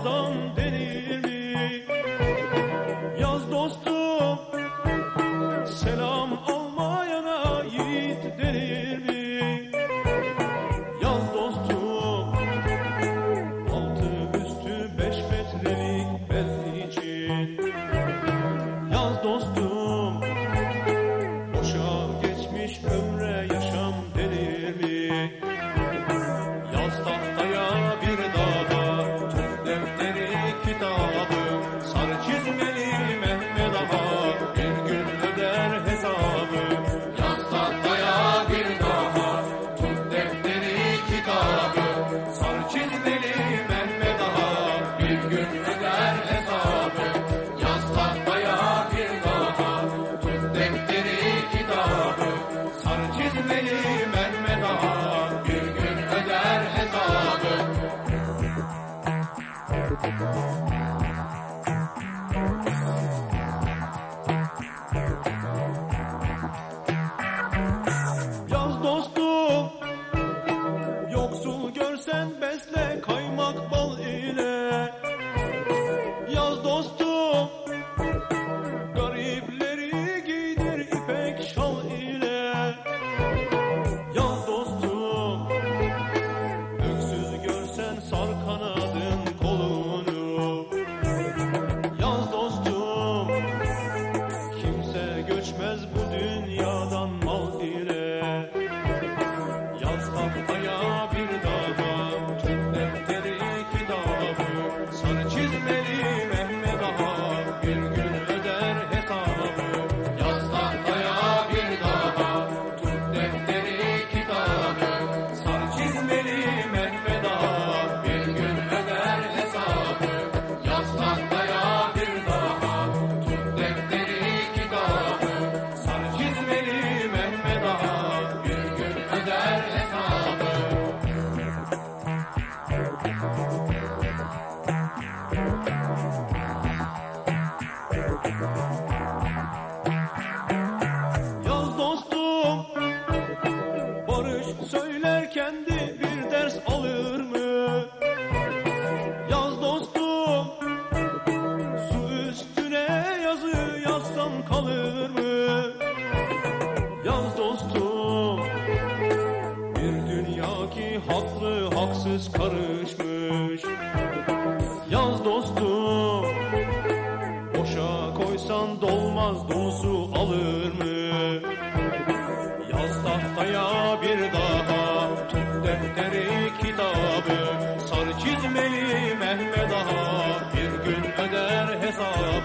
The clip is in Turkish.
por dónde sen besle kaymak bal ile. haklı haksız karışmış. Yaz dostum Boşa koysan dolmaz dolusu alır mı? Yaz tahtaya bir daha Tut defteri kitabı. Sarı çizmeli Mehmet Ağa Bir gün öder hesabı.